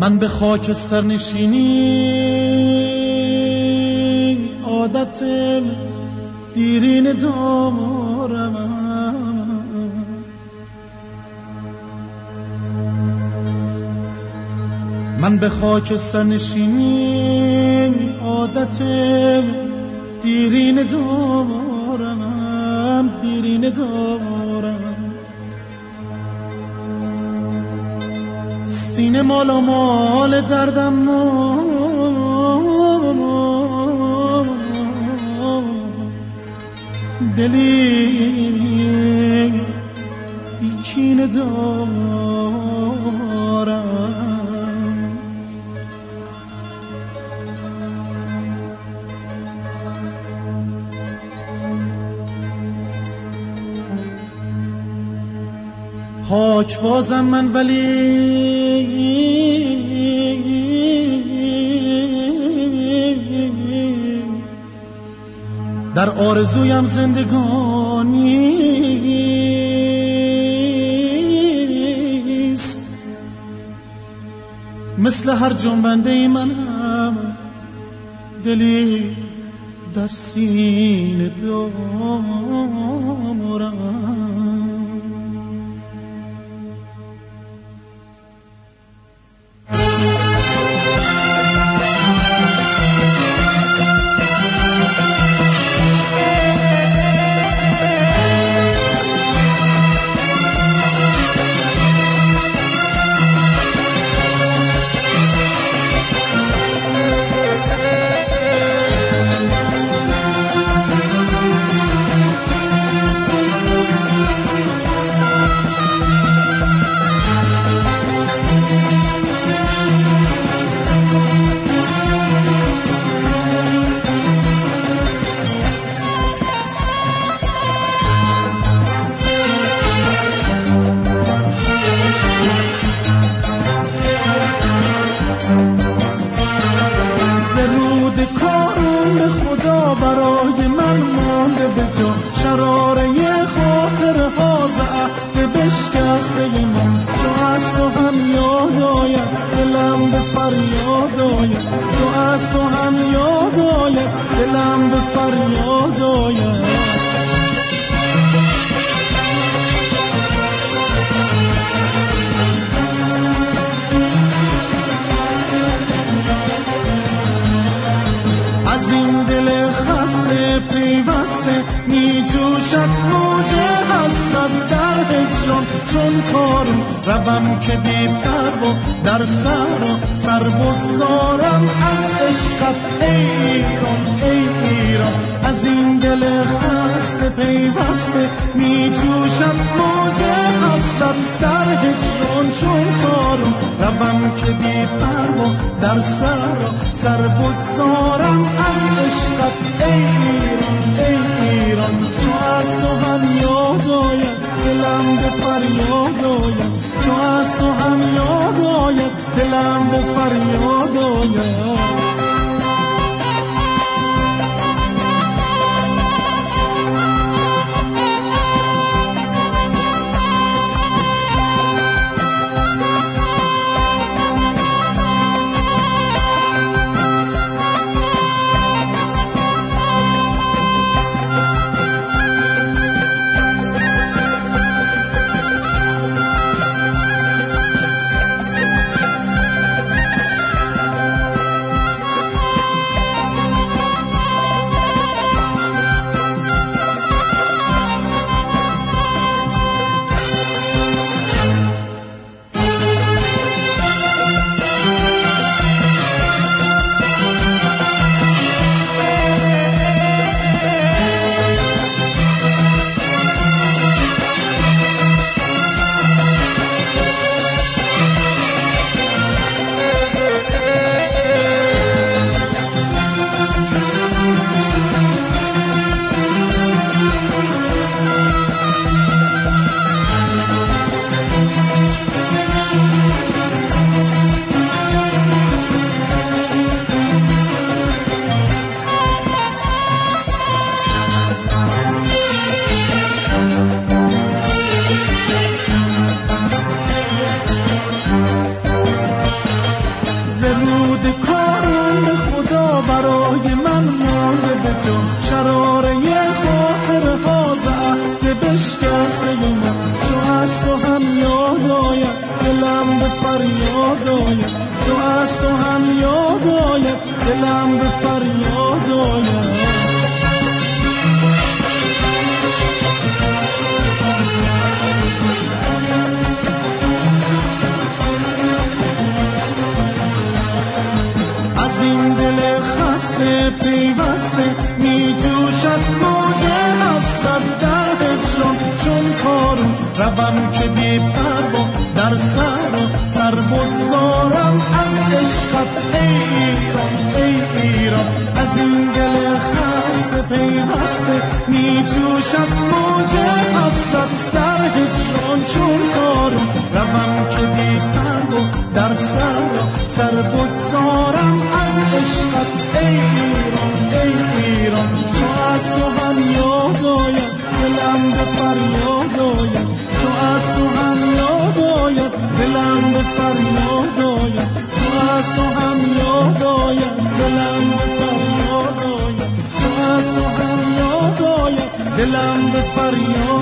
من به خاک سرنشینی عادت دیرین دارم من به خاک سرنشینی عادت دیرین دارم دیرین دارم سینه مال مال دردم دلی بیکین دارم پاک بازم من ولی در آرزویم زندگانی مثل هر جنبنده ای منم دلی در سینه دارم. Just living room. روم که بی و در سر و سر بگذارم از عشقت. ای ایران ای ایران از این دل خسته پیوسته می جوشم موج حسرت در هجران. چون کارم روم که بی و در سر و سر بگذارم به فریاد آید جا شراره خاطر ها عهد بشکسته من تو از تو هم یاد آید دلم به فریاد آید تو از تو هم یاد آید دلم به فریاد آید پیوسته جوشد موج حسرت در هجران چون کارو روم که بی پروا در سر و سر بگذارم از عشقت. ای ایران ای ایران از این دل خسته پیوسته می جوشد موج حسرت در هجران چون کارو روم که بی پروا در سر آید دلم به فریاد آید تو از تو هم یاد آید دلم به فریاد آید تو از تو هم یاد آید دلم به فریاد